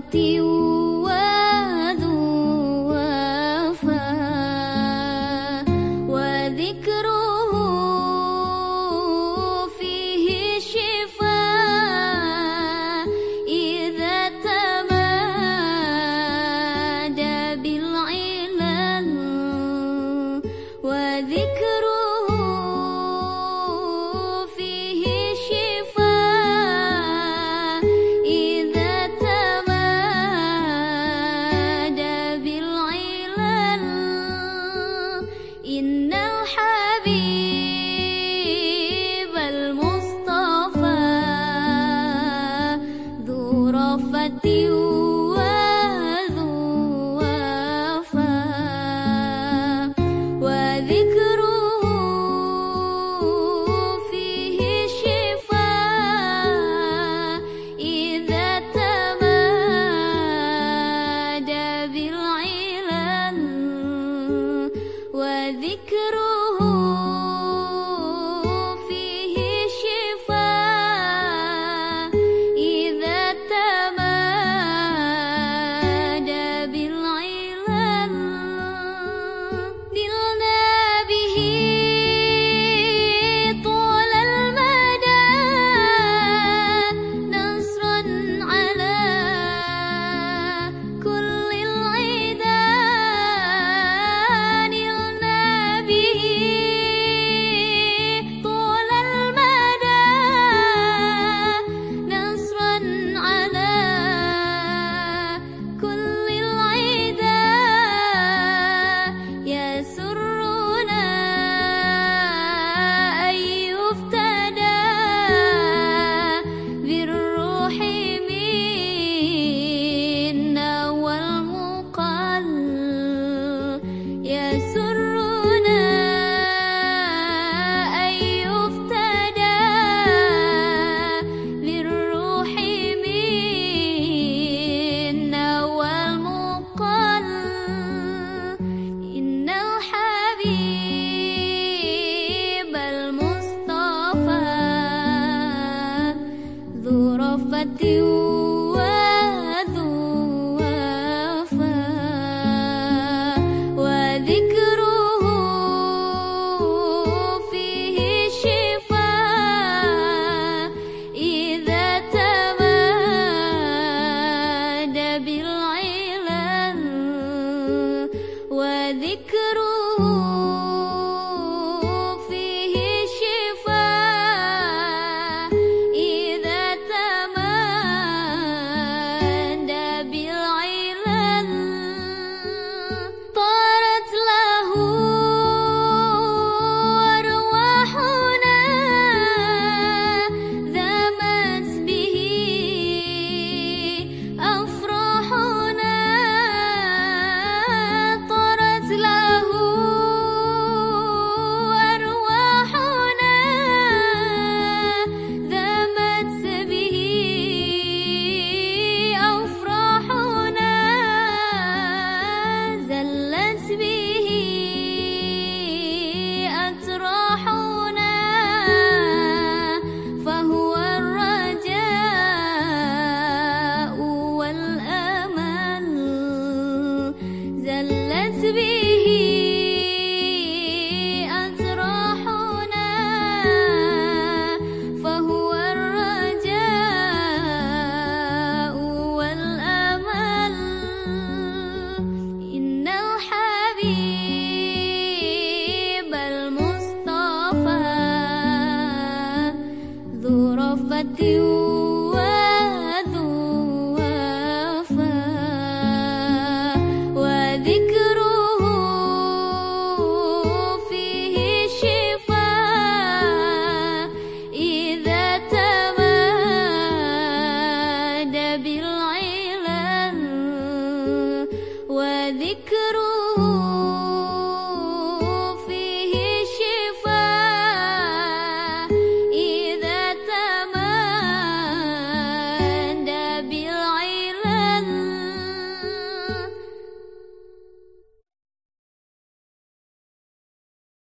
ti, فذكره ذكر وذكره فيه شفاء إذا تمادى